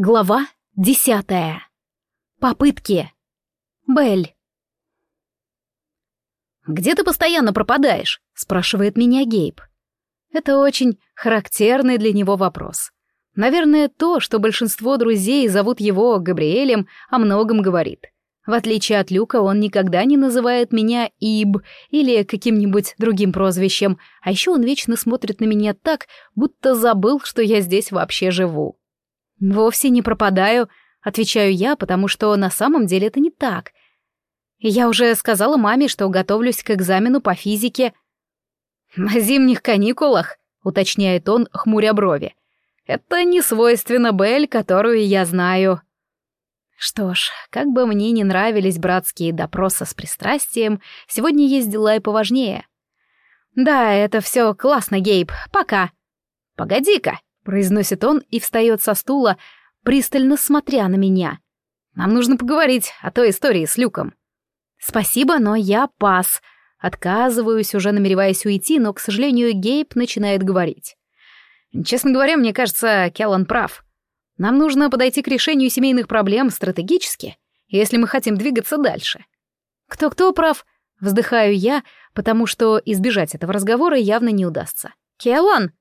Глава десятая. Попытки. Белль. «Где ты постоянно пропадаешь?» — спрашивает меня Гейб. Это очень характерный для него вопрос. Наверное, то, что большинство друзей зовут его Габриэлем, о многом говорит. В отличие от Люка, он никогда не называет меня Иб или каким-нибудь другим прозвищем, а еще он вечно смотрит на меня так, будто забыл, что я здесь вообще живу. «Вовсе не пропадаю», — отвечаю я, потому что на самом деле это не так. Я уже сказала маме, что готовлюсь к экзамену по физике. «На зимних каникулах», — уточняет он, хмуря брови. «Это не свойственно Белль, которую я знаю». Что ж, как бы мне не нравились братские допросы с пристрастием, сегодня есть дела и поважнее. «Да, это все классно, Гейб, пока». «Погоди-ка», произносит он и встает со стула, пристально смотря на меня. Нам нужно поговорить о той истории с Люком. Спасибо, но я пас. Отказываюсь, уже намереваясь уйти, но, к сожалению, Гейб начинает говорить. Честно говоря, мне кажется, Келлан прав. Нам нужно подойти к решению семейных проблем стратегически, если мы хотим двигаться дальше. Кто-кто прав? Вздыхаю я, потому что избежать этого разговора явно не удастся. Келлан!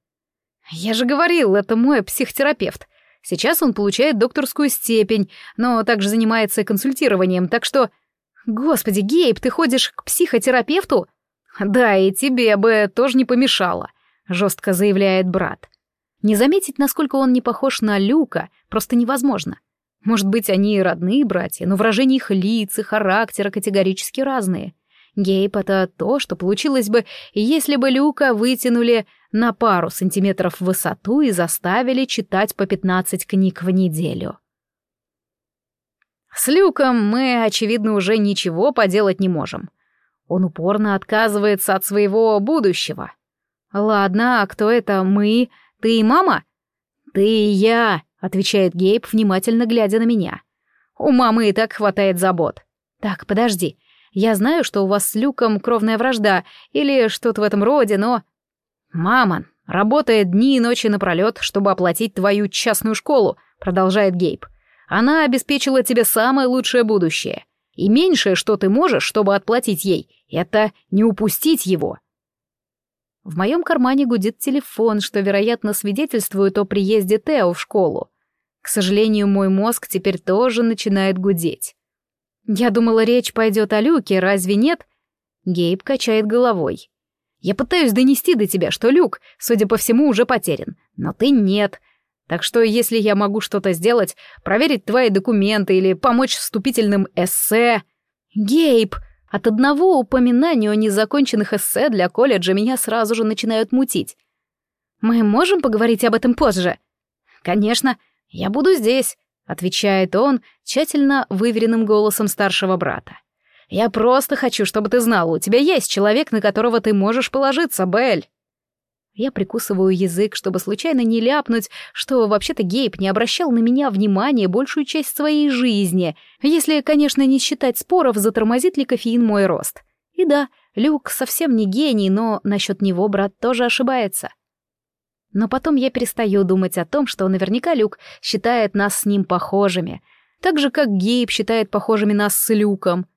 «Я же говорил, это мой психотерапевт. Сейчас он получает докторскую степень, но также занимается консультированием, так что...» «Господи, Гейб, ты ходишь к психотерапевту?» «Да, и тебе бы тоже не помешало», — жестко заявляет брат. Не заметить, насколько он не похож на Люка, просто невозможно. Может быть, они и родные братья, но выражения их лиц и характера категорически разные. Гейб — это то, что получилось бы, если бы Люка вытянули на пару сантиметров в высоту и заставили читать по 15 книг в неделю. С Люком мы, очевидно, уже ничего поделать не можем. Он упорно отказывается от своего будущего. Ладно, а кто это мы? Ты и мама? Ты и я, отвечает Гейб, внимательно глядя на меня. У мамы и так хватает забот. Так, подожди. Я знаю, что у вас с Люком кровная вражда или что-то в этом роде, но... «Мама работает дни и ночи напролет, чтобы оплатить твою частную школу», — продолжает Гейб. «Она обеспечила тебе самое лучшее будущее. И меньшее, что ты можешь, чтобы отплатить ей, это не упустить его». В моем кармане гудит телефон, что, вероятно, свидетельствует о приезде Тео в школу. К сожалению, мой мозг теперь тоже начинает гудеть. Я думала, речь пойдет о Люке, разве нет? Гейб качает головой. Я пытаюсь донести до тебя, что Люк, судя по всему, уже потерян, но ты нет. Так что если я могу что-то сделать, проверить твои документы или помочь вступительным эссе... Гейб! От одного упоминания о незаконченных эссе для колледжа меня сразу же начинают мутить. Мы можем поговорить об этом позже? Конечно, я буду здесь, отвечает он тщательно выверенным голосом старшего брата. Я просто хочу, чтобы ты знал, у тебя есть человек, на которого ты можешь положиться, Белль. Я прикусываю язык, чтобы случайно не ляпнуть, что вообще-то Гейб не обращал на меня внимания большую часть своей жизни, если, конечно, не считать споров, затормозит ли кофеин мой рост. И да, Люк совсем не гений, но насчет него брат тоже ошибается. Но потом я перестаю думать о том, что наверняка Люк считает нас с ним похожими, так же, как Гейб считает похожими нас с Люком —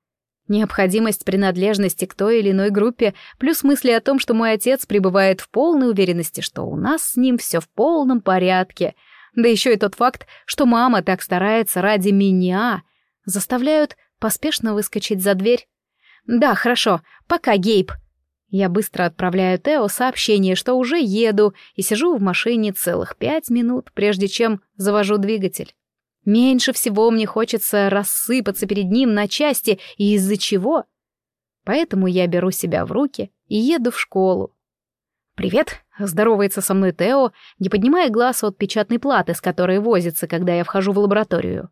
Необходимость принадлежности к той или иной группе, плюс мысли о том, что мой отец пребывает в полной уверенности, что у нас с ним все в полном порядке, да еще и тот факт, что мама так старается ради меня, заставляют поспешно выскочить за дверь. «Да, хорошо, пока, Гейб». Я быстро отправляю Тео сообщение, что уже еду, и сижу в машине целых пять минут, прежде чем завожу двигатель. Меньше всего мне хочется рассыпаться перед ним на части, и из-за чего? Поэтому я беру себя в руки и еду в школу. «Привет», — здоровается со мной Тео, не поднимая глаз от печатной платы, с которой возится, когда я вхожу в лабораторию.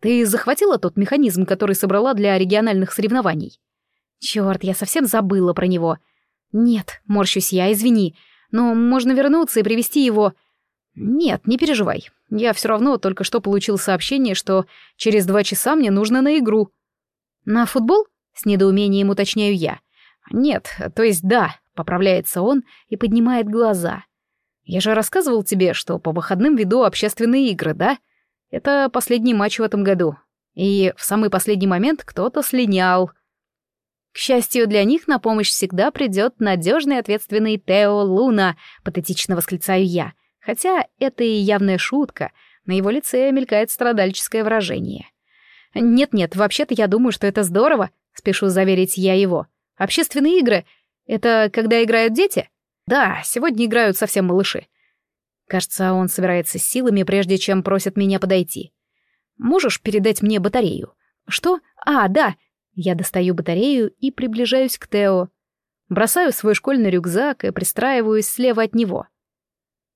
«Ты захватила тот механизм, который собрала для региональных соревнований?» «Черт, я совсем забыла про него». «Нет, морщусь я, извини, но можно вернуться и привести его...» «Нет, не переживай. Я все равно только что получил сообщение, что через два часа мне нужно на игру». «На футбол?» — с недоумением уточняю я. «Нет, то есть да», — поправляется он и поднимает глаза. «Я же рассказывал тебе, что по выходным веду общественные игры, да? Это последний матч в этом году. И в самый последний момент кто-то слинял. К счастью для них, на помощь всегда придет надежный ответственный Тео Луна, патетично восклицаю я. Хотя это и явная шутка, на его лице мелькает страдальческое выражение. «Нет-нет, вообще-то я думаю, что это здорово», — спешу заверить я его. «Общественные игры — это когда играют дети?» «Да, сегодня играют совсем малыши». Кажется, он собирается силами, прежде чем просит меня подойти. «Можешь передать мне батарею?» «Что? А, да, я достаю батарею и приближаюсь к Тео. Бросаю свой школьный рюкзак и пристраиваюсь слева от него.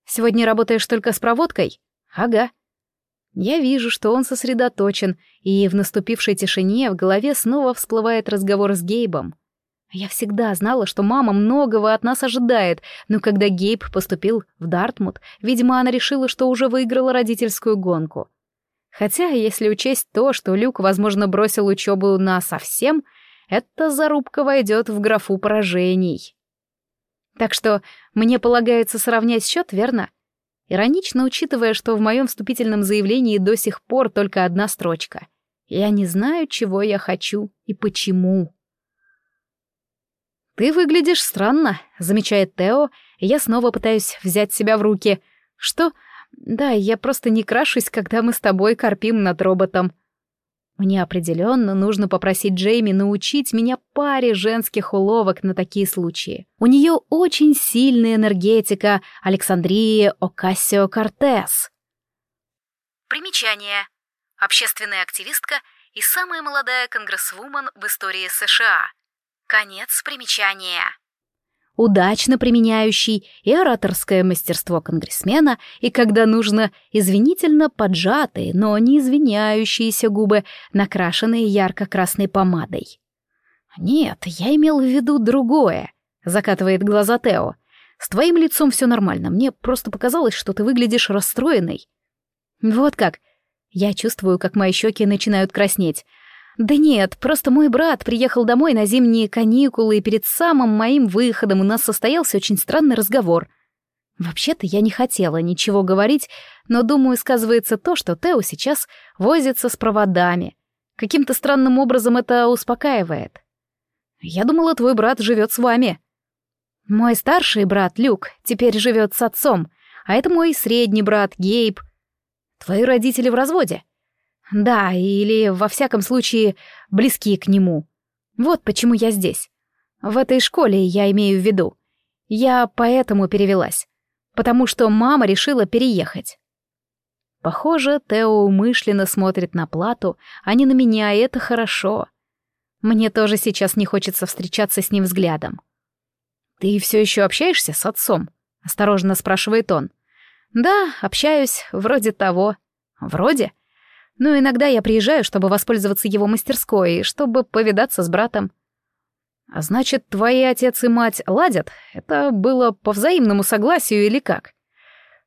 «Сегодня работаешь только с проводкой?» «Ага». Я вижу, что он сосредоточен, и в наступившей тишине в голове снова всплывает разговор с Гейбом. Я всегда знала, что мама многого от нас ожидает, но когда Гейб поступил в Дартмут, видимо, она решила, что уже выиграла родительскую гонку. Хотя, если учесть то, что Люк, возможно, бросил учебу на совсем, эта зарубка войдет в графу поражений. Так что мне полагается сравнять счет, верно? Иронично, учитывая, что в моем вступительном заявлении до сих пор только одна строчка. Я не знаю, чего я хочу и почему. «Ты выглядишь странно», — замечает Тео, и я снова пытаюсь взять себя в руки. «Что? Да, я просто не крашусь, когда мы с тобой корпим над роботом. Мне определенно нужно попросить Джейми научить меня паре женских уловок на такие случаи. У нее очень сильная энергетика Александрии Окассио-Кортес. Примечание. Общественная активистка и самая молодая конгрессвумен в истории США. Конец примечания удачно применяющий и ораторское мастерство конгрессмена, и когда нужно извинительно поджатые, но не извиняющиеся губы, накрашенные ярко-красной помадой. «Нет, я имел в виду другое», — закатывает глаза Тео. «С твоим лицом все нормально, мне просто показалось, что ты выглядишь расстроенной». «Вот как». Я чувствую, как мои щеки начинают краснеть. «Да нет, просто мой брат приехал домой на зимние каникулы, и перед самым моим выходом у нас состоялся очень странный разговор. Вообще-то я не хотела ничего говорить, но, думаю, сказывается то, что Тео сейчас возится с проводами. Каким-то странным образом это успокаивает. Я думала, твой брат живет с вами. Мой старший брат, Люк, теперь живет с отцом, а это мой средний брат, Гейб. Твои родители в разводе?» Да, или, во всяком случае, близки к нему. Вот почему я здесь. В этой школе я имею в виду. Я поэтому перевелась. Потому что мама решила переехать. Похоже, Тео умышленно смотрит на плату, а не на меня, и это хорошо. Мне тоже сейчас не хочется встречаться с ним взглядом. «Ты все еще общаешься с отцом?» — осторожно спрашивает он. «Да, общаюсь, вроде того». «Вроде?» Но иногда я приезжаю, чтобы воспользоваться его мастерской, чтобы повидаться с братом. А значит, твои отец и мать ладят? Это было по взаимному согласию или как?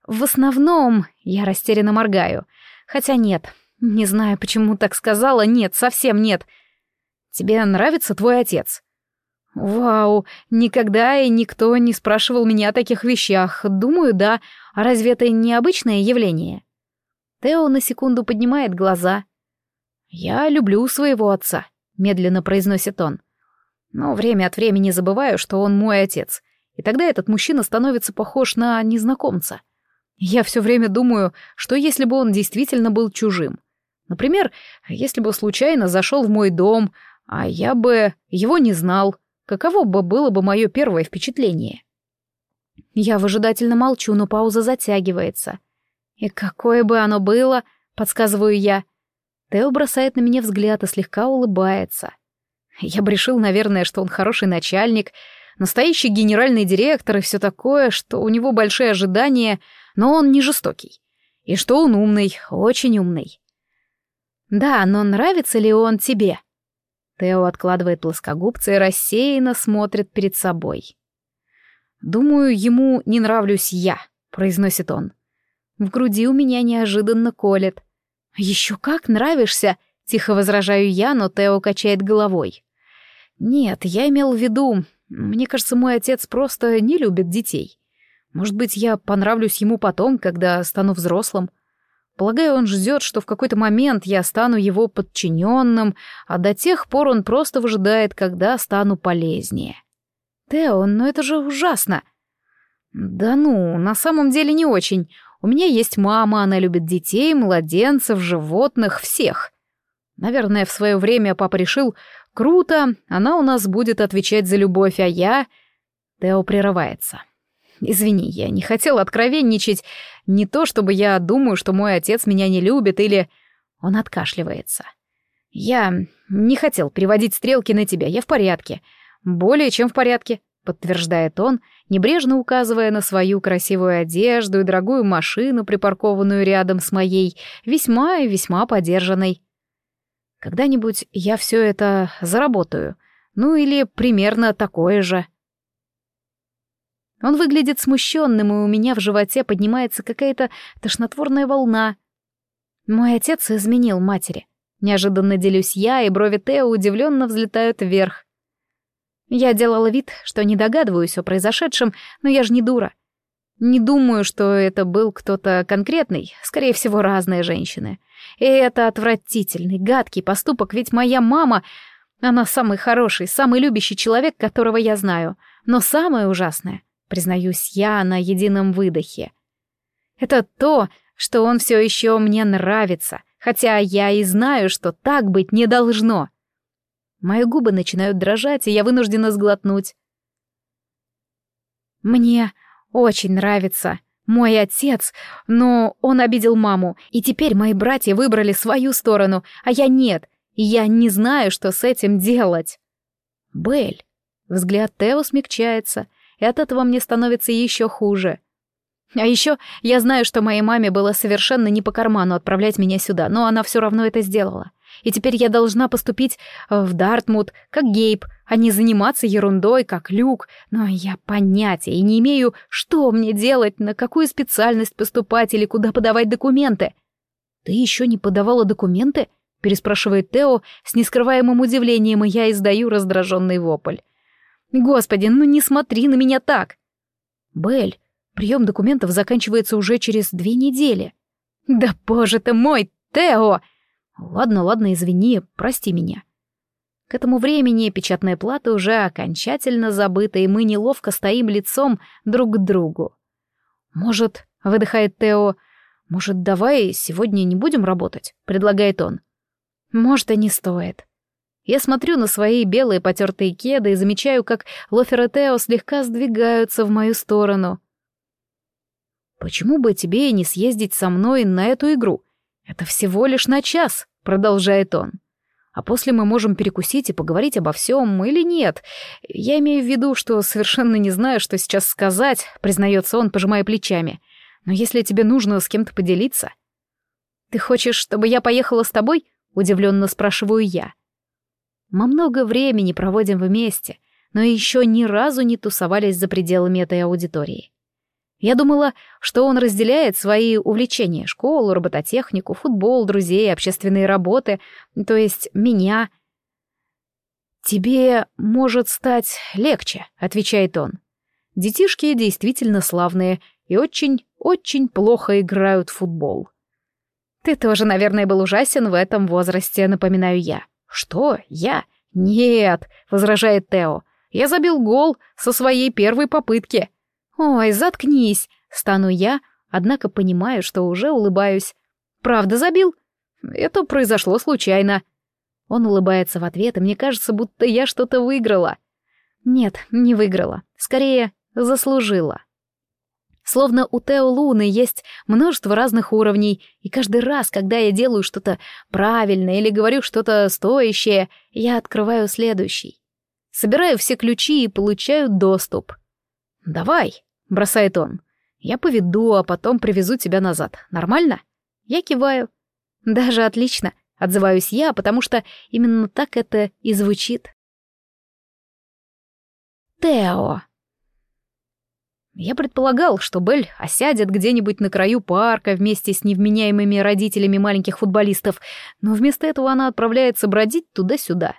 В основном я растерянно моргаю. Хотя нет, не знаю, почему так сказала, нет, совсем нет. Тебе нравится твой отец? Вау, никогда и никто не спрашивал меня о таких вещах. Думаю, да. А разве это необычное явление? Тео на секунду поднимает глаза. «Я люблю своего отца», — медленно произносит он. «Но время от времени забываю, что он мой отец, и тогда этот мужчина становится похож на незнакомца. Я все время думаю, что если бы он действительно был чужим. Например, если бы случайно зашел в мой дом, а я бы его не знал, каково бы было бы мое первое впечатление?» Я выжидательно молчу, но пауза затягивается. И какое бы оно было, подсказываю я. Тео бросает на меня взгляд и слегка улыбается. Я бы решил, наверное, что он хороший начальник, настоящий генеральный директор и все такое, что у него большие ожидания, но он не жестокий. И что он умный, очень умный. Да, но нравится ли он тебе? Тео откладывает плоскогубцы и рассеянно смотрит перед собой. «Думаю, ему не нравлюсь я», — произносит он. В груди у меня неожиданно колет. «Еще как нравишься!» — тихо возражаю я, но Тео качает головой. «Нет, я имел в виду... Мне кажется, мой отец просто не любит детей. Может быть, я понравлюсь ему потом, когда стану взрослым. Полагаю, он ждет, что в какой-то момент я стану его подчиненным, а до тех пор он просто выжидает, когда стану полезнее. Тео, ну это же ужасно. Да ну, на самом деле не очень. У меня есть мама, она любит детей, младенцев, животных, всех. Наверное, в свое время папа решил, круто, она у нас будет отвечать за любовь, а я... Тео прерывается. Извини, я не хотел откровенничать. Не то, чтобы я думаю, что мой отец меня не любит или... Он откашливается. Я не хотел переводить стрелки на тебя, я в порядке. Более чем в порядке, подтверждает он, небрежно указывая на свою красивую одежду и дорогую машину, припаркованную рядом с моей, весьма и весьма подержанной. Когда-нибудь я все это заработаю. Ну или примерно такое же. Он выглядит смущенным, и у меня в животе поднимается какая-то тошнотворная волна. Мой отец изменил матери. Неожиданно делюсь я, и брови Тео удивленно взлетают вверх. Я делала вид, что не догадываюсь о произошедшем, но я же не дура. Не думаю, что это был кто-то конкретный, скорее всего, разные женщины. И это отвратительный, гадкий поступок, ведь моя мама... Она самый хороший, самый любящий человек, которого я знаю. Но самое ужасное, признаюсь я на едином выдохе, это то, что он все еще мне нравится, хотя я и знаю, что так быть не должно. Мои губы начинают дрожать, и я вынуждена сглотнуть. Мне очень нравится мой отец, но он обидел маму, и теперь мои братья выбрали свою сторону, а я нет, и я не знаю, что с этим делать. Бель. Взгляд Тео смягчается, и от этого мне становится еще хуже. А еще я знаю, что моей маме было совершенно не по карману отправлять меня сюда, но она все равно это сделала. И теперь я должна поступить в Дартмут, как Гейб, а не заниматься ерундой, как Люк. Но я понятия не имею, что мне делать, на какую специальность поступать или куда подавать документы. «Ты еще не подавала документы?» — переспрашивает Тео с нескрываемым удивлением, и я издаю раздраженный вопль. «Господи, ну не смотри на меня так!» «Белль, прием документов заканчивается уже через две недели». «Да боже ты мой, Тео!» «Ладно, ладно, извини, прости меня». К этому времени печатная плата уже окончательно забыта, и мы неловко стоим лицом друг к другу. «Может, — выдыхает Тео, — может, давай сегодня не будем работать?» — предлагает он. «Может, и не стоит». Я смотрю на свои белые потертые кеды и замечаю, как Лофер и Тео слегка сдвигаются в мою сторону. «Почему бы тебе не съездить со мной на эту игру? Это всего лишь на час», — продолжает он. «А после мы можем перекусить и поговорить обо всем или нет. Я имею в виду, что совершенно не знаю, что сейчас сказать», — признается он, пожимая плечами. «Но если тебе нужно с кем-то поделиться...» «Ты хочешь, чтобы я поехала с тобой?» — удивленно спрашиваю я. Мы много времени проводим вместе, но еще ни разу не тусовались за пределами этой аудитории. Я думала, что он разделяет свои увлечения — школу, робототехнику, футбол, друзей, общественные работы, то есть меня. «Тебе может стать легче», — отвечает он. «Детишки действительно славные и очень-очень плохо играют в футбол». «Ты тоже, наверное, был ужасен в этом возрасте», — напоминаю я. «Что? Я? Нет!» — возражает Тео. «Я забил гол со своей первой попытки». «Ой, заткнись!» — стану я, однако понимаю, что уже улыбаюсь. «Правда забил?» «Это произошло случайно». Он улыбается в ответ, и мне кажется, будто я что-то выиграла. Нет, не выиграла. Скорее, заслужила. Словно у Тео Луны есть множество разных уровней, и каждый раз, когда я делаю что-то правильное или говорю что-то стоящее, я открываю следующий. Собираю все ключи и получаю доступ. «Давай», — бросает он. «Я поведу, а потом привезу тебя назад. Нормально?» Я киваю. «Даже отлично», — отзываюсь я, потому что именно так это и звучит. Тео. Я предполагал, что Белль осядет где-нибудь на краю парка вместе с невменяемыми родителями маленьких футболистов, но вместо этого она отправляется бродить туда-сюда.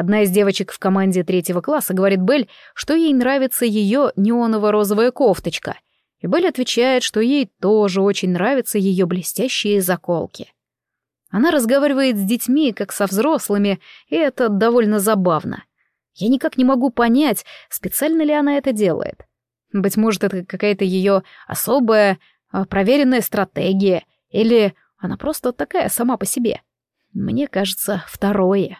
Одна из девочек в команде третьего класса говорит Белль, что ей нравится ее неоново-розовая кофточка, И Белль отвечает, что ей тоже очень нравятся ее блестящие заколки. Она разговаривает с детьми, как со взрослыми, и это довольно забавно. Я никак не могу понять, специально ли она это делает. Быть может, это какая-то ее особая, а, проверенная стратегия, или она просто такая сама по себе. Мне кажется, второе.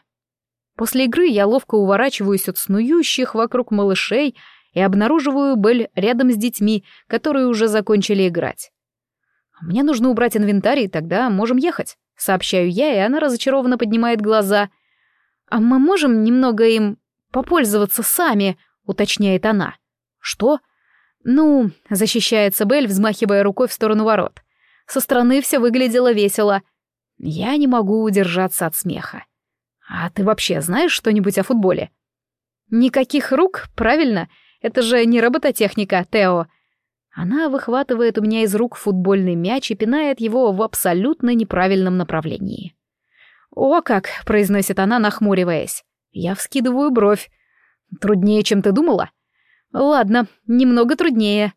После игры я ловко уворачиваюсь от снующих вокруг малышей и обнаруживаю Белль рядом с детьми, которые уже закончили играть. «Мне нужно убрать инвентарь, и тогда можем ехать», — сообщаю я, и она разочарованно поднимает глаза. «А мы можем немного им попользоваться сами», — уточняет она. «Что?» «Ну», — защищается Белль, взмахивая рукой в сторону ворот. Со стороны все выглядело весело. Я не могу удержаться от смеха. «А ты вообще знаешь что-нибудь о футболе?» «Никаких рук, правильно? Это же не робототехника, Тео». Она выхватывает у меня из рук футбольный мяч и пинает его в абсолютно неправильном направлении. «О как!» — произносит она, нахмуриваясь. Я вскидываю бровь. «Труднее, чем ты думала?» «Ладно, немного труднее».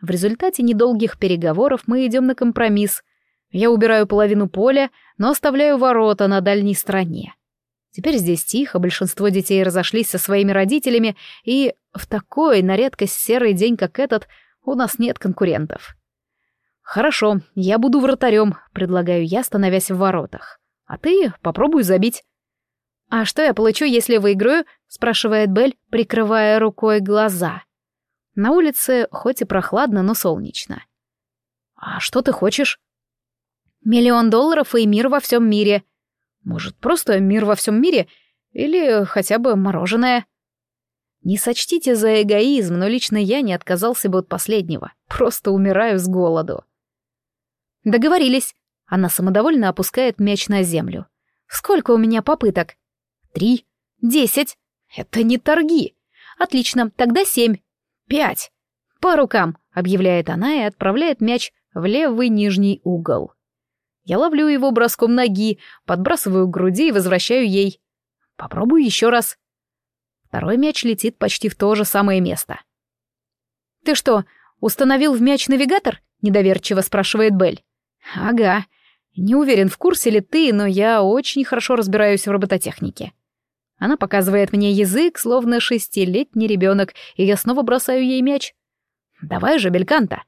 В результате недолгих переговоров мы идем на компромисс. Я убираю половину поля, но оставляю ворота на дальней стороне. Теперь здесь тихо, большинство детей разошлись со своими родителями, и в такой, на редкость серый день, как этот, у нас нет конкурентов. «Хорошо, я буду вратарем», — предлагаю я, становясь в воротах. «А ты попробуй забить». «А что я получу, если выиграю?» — спрашивает Белль, прикрывая рукой глаза. На улице хоть и прохладно, но солнечно. «А что ты хочешь?» «Миллион долларов и мир во всем мире», может, просто мир во всем мире? Или хотя бы мороженое? Не сочтите за эгоизм, но лично я не отказался бы от последнего. Просто умираю с голоду. Договорились. Она самодовольно опускает мяч на землю. Сколько у меня попыток? Три. Десять. Это не торги. Отлично, тогда семь. Пять. По рукам, объявляет она и отправляет мяч в левый нижний угол. Я ловлю его броском ноги, подбрасываю к груди и возвращаю ей. Попробую еще раз. Второй мяч летит почти в то же самое место. «Ты что, установил в мяч навигатор?» — недоверчиво спрашивает Белль. «Ага. Не уверен, в курсе ли ты, но я очень хорошо разбираюсь в робототехнике». Она показывает мне язык, словно шестилетний ребенок, и я снова бросаю ей мяч. «Давай же, Бельканта!»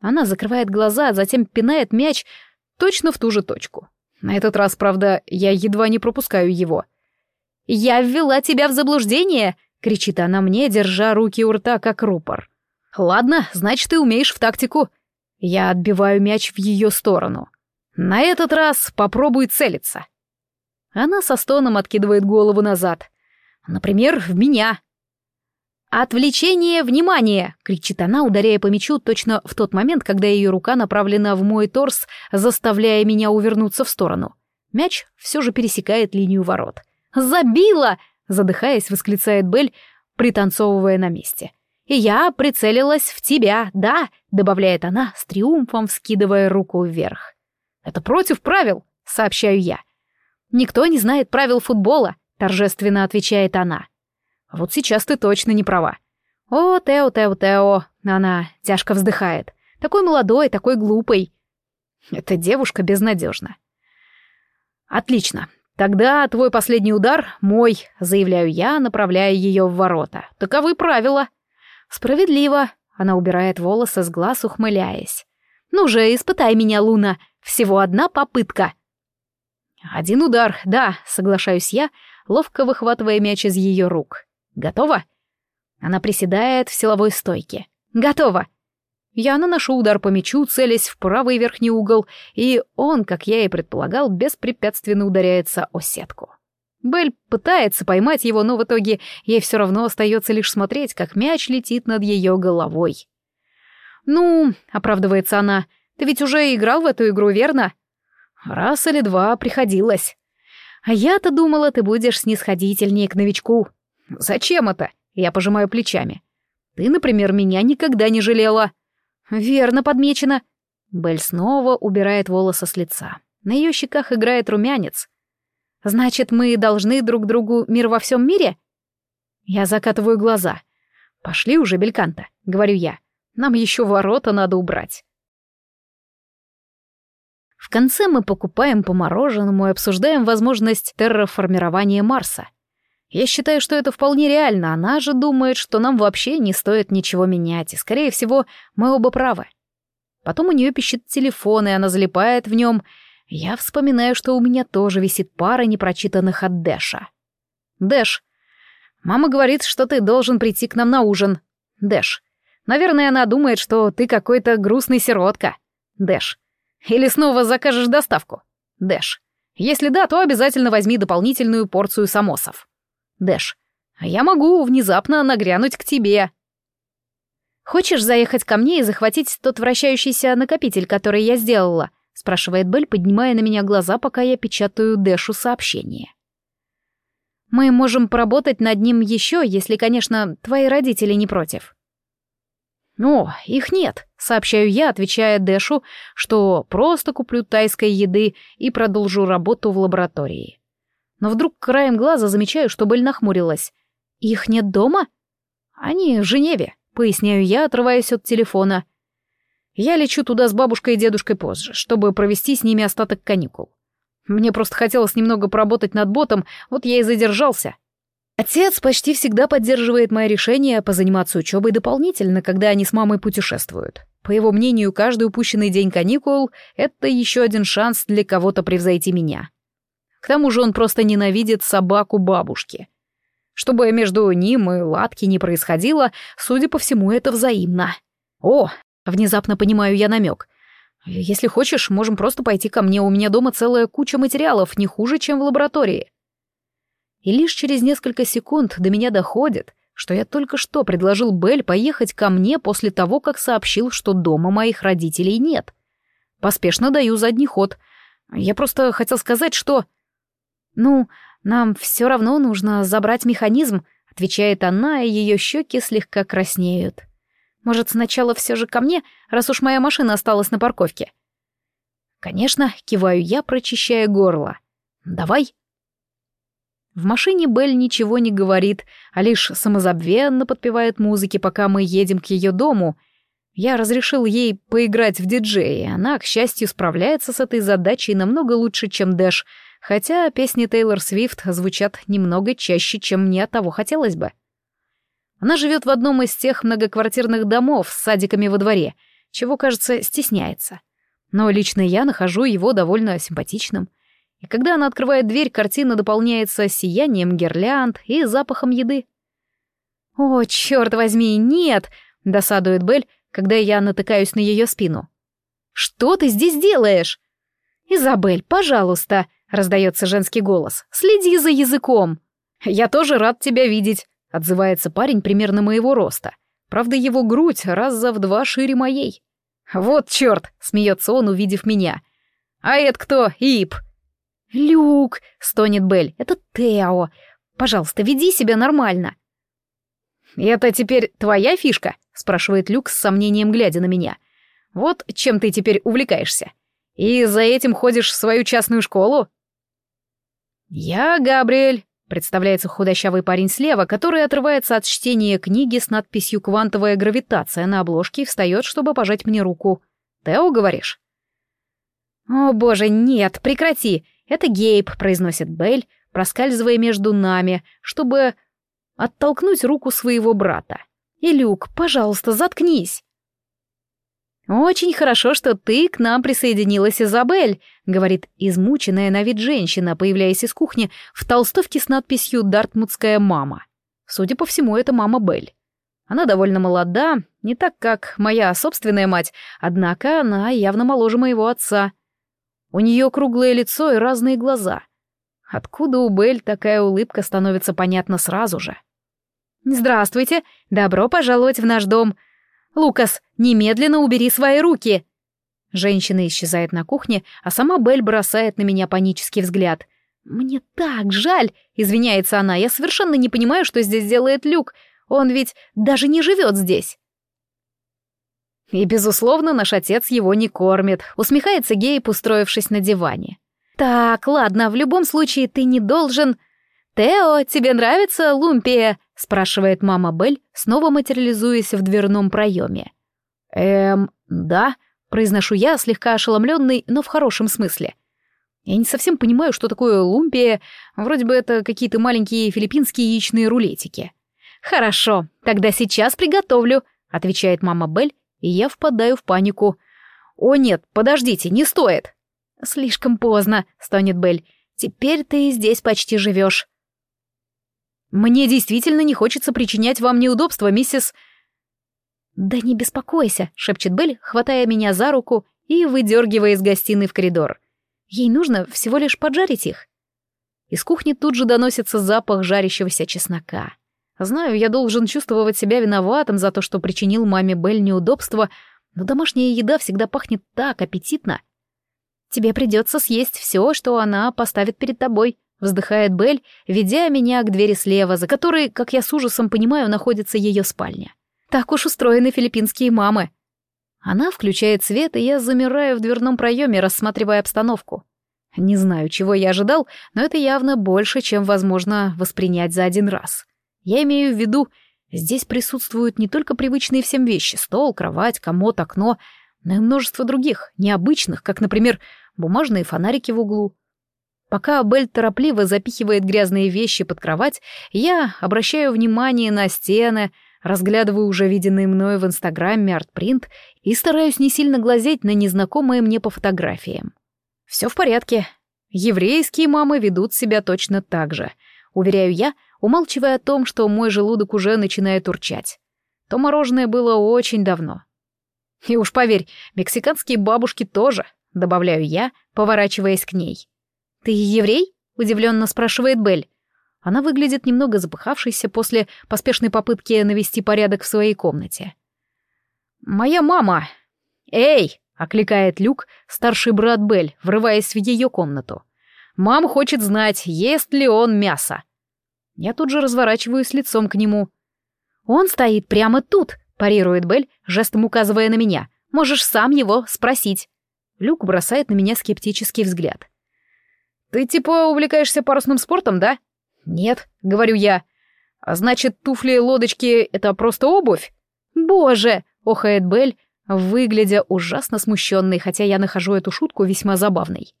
Она закрывает глаза, а затем пинает мяч, Точно в ту же точку. На этот раз, правда, я едва не пропускаю его. «Я ввела тебя в заблуждение!» — кричит она мне, держа руки у рта, как рупор. «Ладно, значит, ты умеешь в тактику». Я отбиваю мяч в ее сторону. «На этот раз попробуй целиться». Она со стоном откидывает голову назад. «Например, в меня». «Отвлечение внимания!» — кричит она, ударяя по мячу точно в тот момент, когда ее рука направлена в мой торс, заставляя меня увернуться в сторону. Мяч все же пересекает линию ворот. «Забила!» — задыхаясь, восклицает Белль, пританцовывая на месте. «И я прицелилась в тебя, да!» — добавляет она, с триумфом вскидывая руку вверх. «Это против правил!» — сообщаю я. «Никто не знает правил футбола», — торжественно отвечает она. А вот сейчас ты точно не права. О, Тео, Тео, Тео. Она тяжко вздыхает. Такой молодой, такой глупый. Эта девушка безнадежна. Отлично. Тогда твой последний удар мой, заявляю я, направляя ее в ворота. Таковы правила. Справедливо. Она убирает волосы с глаз, ухмыляясь. Ну же, испытай меня, Луна. Всего одна попытка. Один удар, да, соглашаюсь я, ловко выхватывая мяч из ее рук. Готова? Она приседает в силовой стойке. Готова. Я наношу удар по мячу, целясь в правый верхний угол, и он, как я и предполагал, беспрепятственно ударяется о сетку. Белль пытается поймать его, но в итоге ей все равно остается лишь смотреть, как мяч летит над ее головой. «Ну», — оправдывается она, — «ты ведь уже играл в эту игру, верно?» «Раз или два приходилось». «А я-то думала, ты будешь снисходительнее к новичку», «Зачем это?» Я пожимаю плечами. «Ты, например, меня никогда не жалела». «Верно подмечено». Белль снова убирает волосы с лица. На ее щеках играет румянец. «Значит, мы должны друг другу мир во всем мире?» Я закатываю глаза. «Пошли уже, Бельканта», — говорю я. Нам еще ворота надо убрать. В конце мы покупаем по мороженому и обсуждаем возможность терраформирования Марса. Я считаю, что это вполне реально, она же думает, что нам вообще не стоит ничего менять, и, скорее всего, мы оба правы. Потом у нее пищит телефон, и она залипает в нем. Я вспоминаю, что у меня тоже висит пара непрочитанных от Дэша. Дэш. Мама говорит, что ты должен прийти к нам на ужин. Дэш. Наверное, она думает, что ты какой-то грустный сиротка. Дэш. Или снова закажешь доставку. Дэш. Если да, то обязательно возьми дополнительную порцию самосов. Дэш. А я могу внезапно нагрянуть к тебе. «Хочешь заехать ко мне и захватить тот вращающийся накопитель, который я сделала?» — спрашивает Белль, поднимая на меня глаза, пока я печатаю Дэшу сообщение. «Мы можем поработать над ним еще, если, конечно, твои родители не против». «О, их нет», — сообщаю я, отвечая Дэшу, что просто куплю тайской еды и продолжу работу в лаборатории. Но вдруг краем глаза замечаю, что Белль нахмурилась. «Их нет дома?» «Они в Женеве», поясняю я, отрываясь от телефона. Я лечу туда с бабушкой и дедушкой позже, чтобы провести с ними остаток каникул. Мне просто хотелось немного поработать над ботом, вот я и задержался. Отец почти всегда поддерживает мое решение позаниматься учебой дополнительно, когда они с мамой путешествуют. По его мнению, каждый упущенный день каникул — это еще один шанс для кого-то превзойти меня. К тому же он просто ненавидит собаку бабушки — чтобы между ним и Латки не происходило, судя по всему, это взаимно. О, внезапно понимаю я намек. Если хочешь, можем просто пойти ко мне, у меня дома целая куча материалов, не хуже, чем в лаборатории. И лишь через несколько секунд до меня доходит, что я только что предложил Белль поехать ко мне после того, как сообщил, что дома моих родителей нет. Поспешно даю задний ход. Я просто хотел сказать, что... Ну, нам все равно нужно забрать механизм», — отвечает она, и ее щеки слегка краснеют. «Может, сначала все же ко мне, раз уж моя машина осталась на парковке?» «Конечно», — киваю я, прочищая горло. «Давай». В машине Белль ничего не говорит, а лишь самозабвенно подпевает музыки, пока мы едем к ее дому. Я разрешил ей поиграть в диджея, она, к счастью, справляется с этой задачей намного лучше, чем Дэш — хотя песни Тейлор Свифт звучат немного чаще, чем мне того хотелось бы. Она живет в одном из тех многоквартирных домов с садиками во дворе, чего, кажется, стесняется. Но лично я нахожу его довольно симпатичным. И когда она открывает дверь, картина дополняется сиянием гирлянд и запахом еды. «О, черт возьми, нет!» — досадует Белль, когда я натыкаюсь на ее спину. «Что ты здесь делаешь?» «Изабель, пожалуйста!» Раздается женский голос. «Следи за языком!» «Я тоже рад тебя видеть», — отзывается парень примерно моего роста. Правда, его грудь раз за в два шире моей. «Вот черт!» — смеется он, увидев меня. «А это кто? Ип?» «Люк!» — стонет Белль. «Это Тео. Пожалуйста, веди себя нормально». «Это теперь твоя фишка?» — спрашивает Люк с сомнением, глядя на меня. «Вот чем ты теперь увлекаешься? И за этим ходишь в свою частную школу?» «Я Габриэль», — представляется худощавый парень слева, который отрывается от чтения книги с надписью «Квантовая гравитация» на обложке и встает, чтобы пожать мне руку. «Тео, говоришь?» «О, боже, нет, прекрати! Это Гейб», — произносит Белль, проскальзывая между нами, чтобы оттолкнуть руку своего брата. «И Люк, пожалуйста, заткнись!» «Очень хорошо, что ты к нам присоединилась, Изабель», — говорит измученная на вид женщина, появляясь из кухни в толстовке с надписью «Дартмутская мама». Судя по всему, это мама Белль. Она довольно молода, не так, как моя собственная мать, однако она явно моложе моего отца. У нее круглое лицо и разные глаза. Откуда у Белль такая улыбка становится понятна сразу же. «Здравствуйте! Добро пожаловать в наш дом!» «Лукас, немедленно убери свои руки!» Женщина исчезает на кухне, а сама Белль бросает на меня панический взгляд. «Мне так жаль!» — извиняется она. «Я совершенно не понимаю, что здесь делает Люк. Он ведь даже не живет здесь!» И, безусловно, наш отец его не кормит, усмехается Гейб, устроившись на диване. «Так, ладно, в любом случае ты не должен...» «Тео, тебе нравится лумпия?» — спрашивает мама Белль, снова материализуясь в дверном проеме. Эм, да, произношу я, слегка ошеломленный, но в хорошем смысле. Я не совсем понимаю, что такое лумпия, вроде бы это какие-то маленькие филиппинские яичные рулетики. Хорошо, тогда сейчас приготовлю, отвечает мама Бель, и я впадаю в панику. О нет, подождите, не стоит. Слишком поздно, стонет Бель. Теперь ты здесь почти живешь. Мне действительно не хочется причинять вам неудобства, миссис... «Да не беспокойся», — шепчет Белль, хватая меня за руку и выдергивая из гостиной в коридор. «Ей нужно всего лишь поджарить их». Из кухни тут же доносится запах жарящегося чеснока. Знаю, я должен чувствовать себя виноватым за то, что причинил маме Белль неудобства, но домашняя еда всегда пахнет так аппетитно. «Тебе придется съесть все, что она поставит перед тобой», — вздыхает Белль, ведя меня к двери слева, за которой, как я с ужасом понимаю, находится ее спальня. Так уж устроены филиппинские мамы. Она включает свет, и я замираю в дверном проеме, рассматривая обстановку. Не знаю, чего я ожидал, но это явно больше, чем возможно воспринять за один раз. Я имею в виду, здесь присутствуют не только привычные всем вещи — стол, кровать, комод, окно, но и множество других, необычных, как, например, бумажные фонарики в углу. Пока Белль торопливо запихивает грязные вещи под кровать, я обращаю внимание на стены — разглядываю уже виденный мною в Инстаграме артпринт и стараюсь не сильно глазеть на незнакомые мне по фотографиям. Все в порядке. Еврейские мамы ведут себя точно так же. Уверяю я, умалчивая о том, что мой желудок уже начинает урчать. То мороженое было очень давно. И уж поверь, мексиканские бабушки тоже, добавляю я, поворачиваясь к ней. «Ты еврей?» — удивленно спрашивает Белль. Она выглядит немного запыхавшейся после поспешной попытки навести порядок в своей комнате. «Моя мама!» «Эй!» — окликает Люк, старший брат Белль, врываясь в ее комнату. «Мама хочет знать, ест ли он мясо». Я тут же разворачиваюсь лицом к нему. «Он стоит прямо тут», — парирует Белль, жестом указывая на меня. «Можешь сам его спросить». Люк бросает на меня скептический взгляд. «Ты типа увлекаешься парусным спортом, да?» «Нет», — говорю я. «А значит, туфли-лодочки — это просто обувь?» «Боже!» — охает Белль, выглядя ужасно смущенной, хотя я нахожу эту шутку весьма забавной.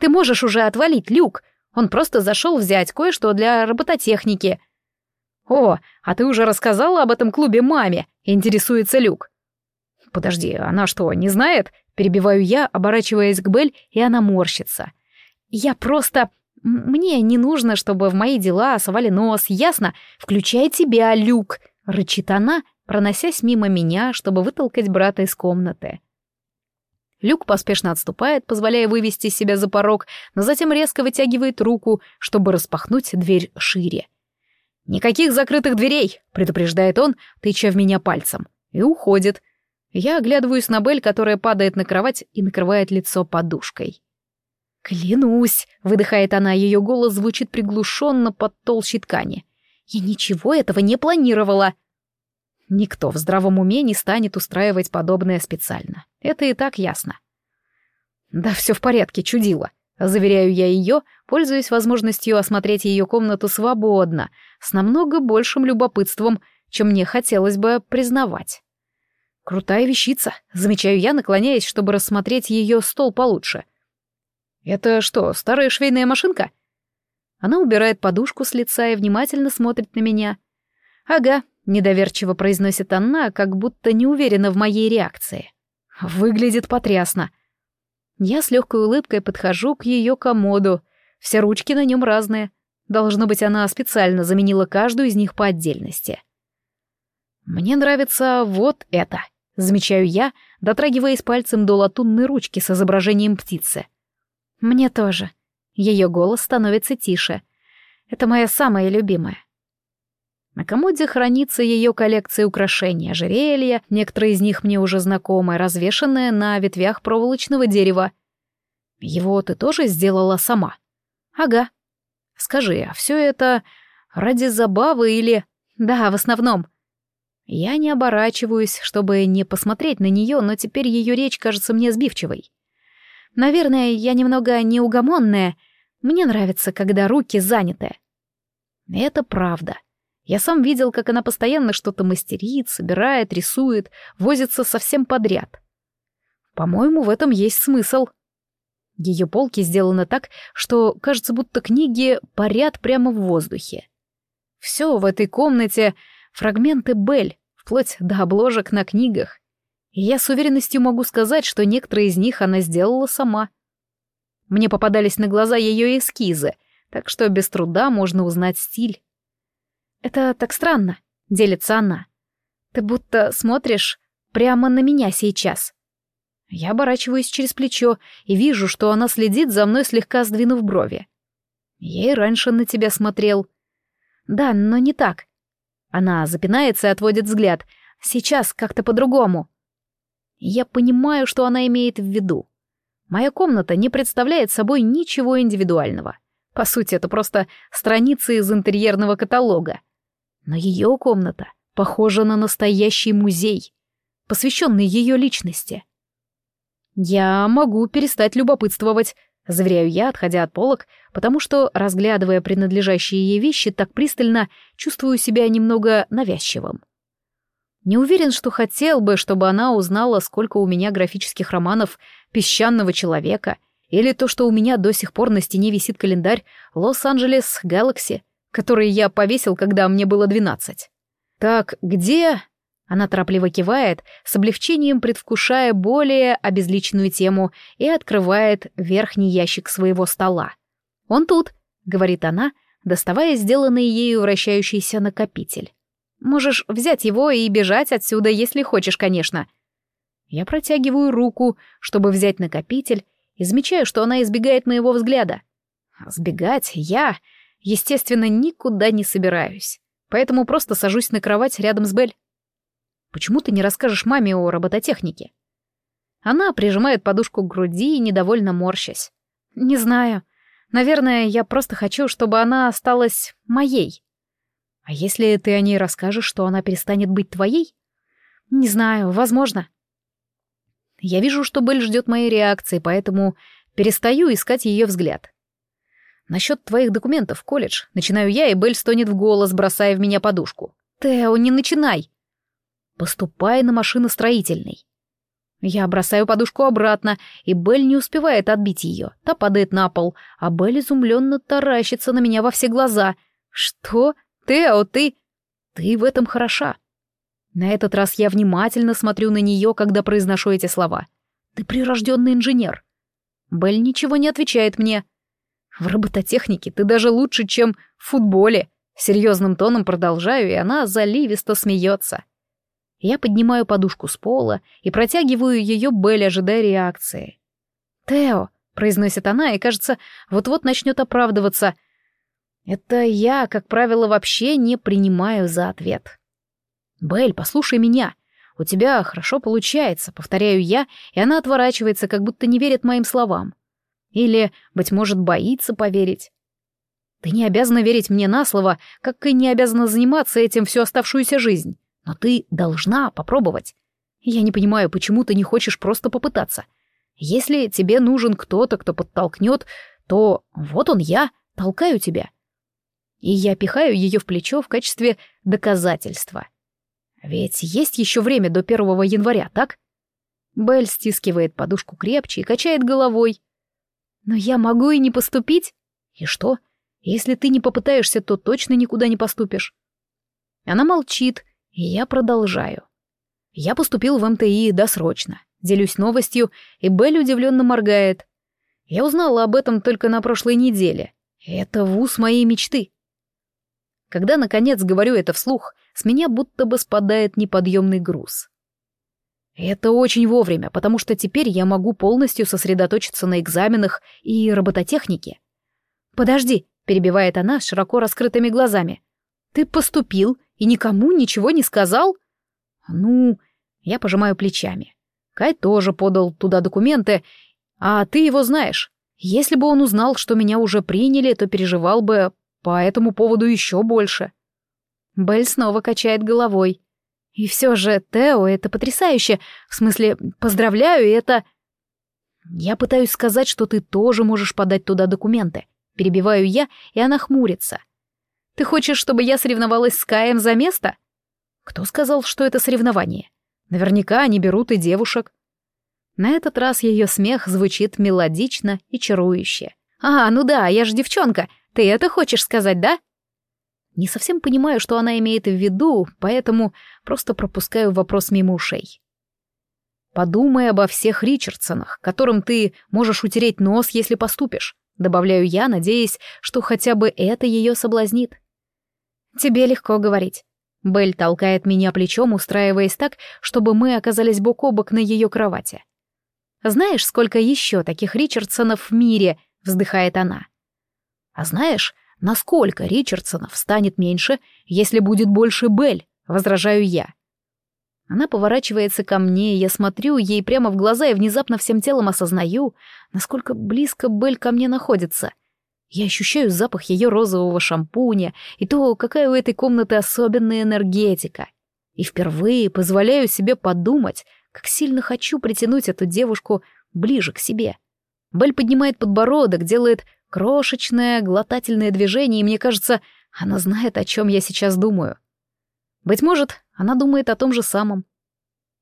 «Ты можешь уже отвалить, Люк. Он просто зашел взять кое-что для робототехники». «О, а ты уже рассказала об этом клубе маме?» — интересуется Люк. «Подожди, она что, не знает?» — перебиваю я, оборачиваясь к Белль, и она морщится. «Я просто...» «Мне не нужно, чтобы в мои дела совали нос, ясно? Включай тебя, Люк!» — рычит она, проносясь мимо меня, чтобы вытолкать брата из комнаты. Люк поспешно отступает, позволяя вывести себя за порог, но затем резко вытягивает руку, чтобы распахнуть дверь шире. «Никаких закрытых дверей!» — предупреждает он, тыча в меня пальцем. И уходит. Я оглядываюсь на Бель, которая падает на кровать и накрывает лицо подушкой. «Клянусь!» — выдыхает она, ее голос звучит приглушенно под толщей ткани. «Я ничего этого не планировала!» Никто в здравом уме не станет устраивать подобное специально. Это и так ясно. «Да все в порядке, чудило!» Заверяю я ее, пользуясь возможностью осмотреть ее комнату свободно, с намного большим любопытством, чем мне хотелось бы признавать. Крутая вещица, замечаю я, наклоняясь, чтобы рассмотреть ее стол получше. «Это что, старая швейная машинка?» Она убирает подушку с лица и внимательно смотрит на меня. «Ага», — недоверчиво произносит она, как будто не уверена в моей реакции. «Выглядит потрясно». Я с легкой улыбкой подхожу к ее комоду. Все ручки на нем разные. Должно быть, она специально заменила каждую из них по отдельности. «Мне нравится вот это», — замечаю я, дотрагиваясь пальцем до латунной ручки с изображением птицы. «Мне тоже». Ее голос становится тише. «Это моя самая любимая». На комоде хранится ее коллекция украшений, ожерелья, некоторые из них мне уже знакомы, развешанные на ветвях проволочного дерева. Его ты тоже сделала сама? Ага. Скажи, а все это ради забавы или... Да, в основном. Я не оборачиваюсь, чтобы не посмотреть на нее, но теперь ее речь кажется мне сбивчивой. Наверное, я немного неугомонная. Мне нравится, когда руки заняты. Это правда. Я сам видел, как она постоянно что-то мастерит, собирает, рисует, возится совсем подряд. По-моему, в этом есть смысл. Ее полки сделаны так, что кажется, будто книги парят прямо в воздухе. Все в этой комнате — фрагменты Бель, вплоть до обложек на книгах. И я с уверенностью могу сказать, что некоторые из них она сделала сама. Мне попадались на глаза ее эскизы, так что без труда можно узнать стиль. «Это так странно», — делится она. «Ты будто смотришь прямо на меня сейчас». Я оборачиваюсь через плечо и вижу, что она следит за мной, слегка сдвинув брови. Я и раньше на тебя смотрел. Да, но не так. Она запинается и отводит взгляд. Сейчас как-то по-другому. Я понимаю, что она имеет в виду. Моя комната не представляет собой ничего индивидуального. По сути, это просто страницы из интерьерного каталога. Но ее комната похожа на настоящий музей, посвященный ее личности. «Я могу перестать любопытствовать», — заверяю я, отходя от полок, потому что, разглядывая принадлежащие ей вещи так пристально, чувствую себя немного навязчивым. Не уверен, что хотел бы, чтобы она узнала, сколько у меня графических романов «Песчаного человека», или то, что у меня до сих пор на стене висит календарь «Лос-Анджелес Галакси», который я повесил, когда мне было двенадцать. Так, где... Она торопливо кивает, с облегчением предвкушая более обезличенную тему и открывает верхний ящик своего стола. «Он тут», — говорит она, доставая сделанный ею вращающийся накопитель. «Можешь взять его и бежать отсюда, если хочешь, конечно». Я протягиваю руку, чтобы взять накопитель, и замечаю, что она избегает моего взгляда. Сбегать я, естественно, никуда не собираюсь, поэтому просто сажусь на кровать рядом с Бель. Почему ты не расскажешь маме о робототехнике?» Она прижимает подушку к груди, недовольно морщась. «Не знаю. Наверное, я просто хочу, чтобы она осталась моей. А если ты о ней расскажешь, что она перестанет быть твоей? Не знаю, возможно. Я вижу, что Белль ждет моей реакции, поэтому перестаю искать ее взгляд. Насчет твоих документов колледж начинаю я, и Белль стонет в голос, бросая в меня подушку. «Тео, не начинай!» Поступай на машиностроительный. Я бросаю подушку обратно, и Белль не успевает отбить ее. Та падает на пол, а Белль изумленно таращится на меня во все глаза. «Что? Тео, ты...» «Ты в этом хороша». На этот раз я внимательно смотрю на нее, когда произношу эти слова. «Ты прирожденный инженер». Белль ничего не отвечает мне. «В робототехнике ты даже лучше, чем в футболе». Серьезным тоном продолжаю, и она заливисто смеется. Я поднимаю подушку с пола и протягиваю ее Белле, ожидая реакции. «Тео», — произносит она, и, кажется, вот-вот начнет оправдываться. Это я, как правило, вообще не принимаю за ответ. «Белль, послушай меня. У тебя хорошо получается», — повторяю я, и она отворачивается, как будто не верит моим словам. Или, быть может, боится поверить. Ты не обязана верить мне на слово, как и не обязана заниматься этим всю оставшуюся жизнь. Но ты должна попробовать. Я не понимаю, почему ты не хочешь просто попытаться. Если тебе нужен кто-то, кто подтолкнет, то вот он я, толкаю тебя. И я пихаю ее в плечо в качестве доказательства. Ведь есть еще время до первого января, так? Белль стискивает подушку крепче и качает головой. Но я могу и не поступить. И что? Если ты не попытаешься, то точно никуда не поступишь. Она молчит, и я продолжаю. Я поступил в МТИ досрочно. Делюсь новостью, и Белль удивленно моргает. Я узнала об этом только на прошлой неделе. Это вуз моей мечты. Когда, наконец, говорю это вслух, с меня будто бы спадает неподъемный груз. Это очень вовремя, потому что теперь я могу полностью сосредоточиться на экзаменах и робототехнике. «Подожди», — перебивает она широко раскрытыми глазами. «Ты поступил и никому ничего не сказал? Ну, я пожимаю плечами. Кай тоже подал туда документы, а ты его знаешь. Если бы он узнал, что меня уже приняли, то переживал бы по этому поводу еще больше. Белль снова качает головой. И все же, Тео, это потрясающе. В смысле, поздравляю, это... Я пытаюсь сказать, что ты тоже можешь подать туда документы. Перебиваю я, и она хмурится. Ты хочешь, чтобы я соревновалась с Каем за место? Кто сказал, что это соревнование? Наверняка они берут и девушек. На этот раз ее смех звучит мелодично и чарующе. «А, ну да, я же девчонка. Ты это хочешь сказать, да?» Не совсем понимаю, что она имеет в виду, поэтому просто пропускаю вопрос мимо ушей. «Подумай обо всех Ричардсонах, которым ты можешь утереть нос, если поступишь», добавляю я, надеясь, что хотя бы это ее соблазнит. «Тебе легко говорить». Белль толкает меня плечом, устраиваясь так, чтобы мы оказались бок о бок на ее кровати. «Знаешь, сколько еще таких Ричардсонов в мире?» — вздыхает она. «А знаешь, насколько Ричардсонов станет меньше, если будет больше Белль?» — возражаю я. Она поворачивается ко мне, я смотрю ей прямо в глаза и внезапно всем телом осознаю, насколько близко Белль ко мне находится. Я ощущаю запах ее розового шампуня и то, какая у этой комнаты особенная энергетика. И впервые позволяю себе подумать, как сильно хочу притянуть эту девушку ближе к себе. Белль поднимает подбородок, делает крошечное глотательное движение, и мне кажется, она знает, о чем я сейчас думаю. Быть может, она думает о том же самом.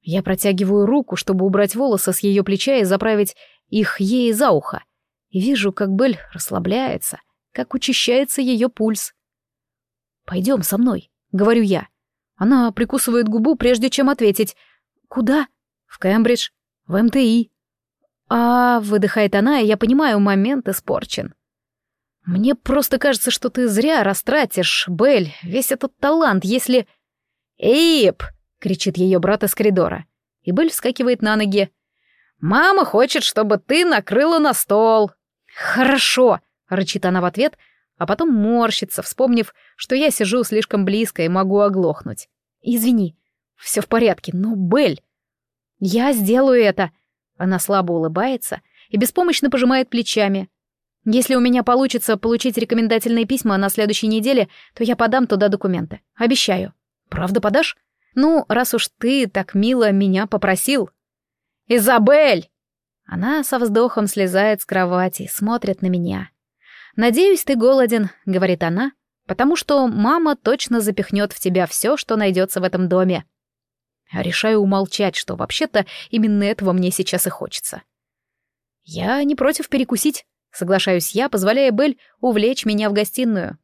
Я протягиваю руку, чтобы убрать волосы с ее плеча и заправить их ей за ухо и вижу, как Белль расслабляется, как учащается ее пульс. «Пойдем со мной», — говорю я. Она прикусывает губу, прежде чем ответить. «Куда?» «В Кембридж, в МТИ». «А...» — выдыхает она, и я понимаю, момент испорчен. «Мне просто кажется, что ты зря растратишь, Белль, весь этот талант, если...» «Эйп!» — кричит ее брат из коридора. И Белль вскакивает на ноги. «Мама хочет, чтобы ты накрыла на стол!» «Хорошо!» — рычит она в ответ, а потом морщится, вспомнив, что я сижу слишком близко и могу оглохнуть. «Извини, все в порядке, но, Бель...» «Я сделаю это!» Она слабо улыбается и беспомощно пожимает плечами. «Если у меня получится получить рекомендательные письма на следующей неделе, то я подам туда документы. Обещаю. Правда подашь? Ну, раз уж ты так мило меня попросил». «Изабель!» Она со вздохом слезает с кровати, смотрит на меня. «Надеюсь, ты голоден», — говорит она, «потому что мама точно запихнет в тебя все, что найдется в этом доме». Решаю умолчать, что вообще-то именно этого мне сейчас и хочется. «Я не против перекусить», — соглашаюсь я, позволяя Белль увлечь меня в гостиную.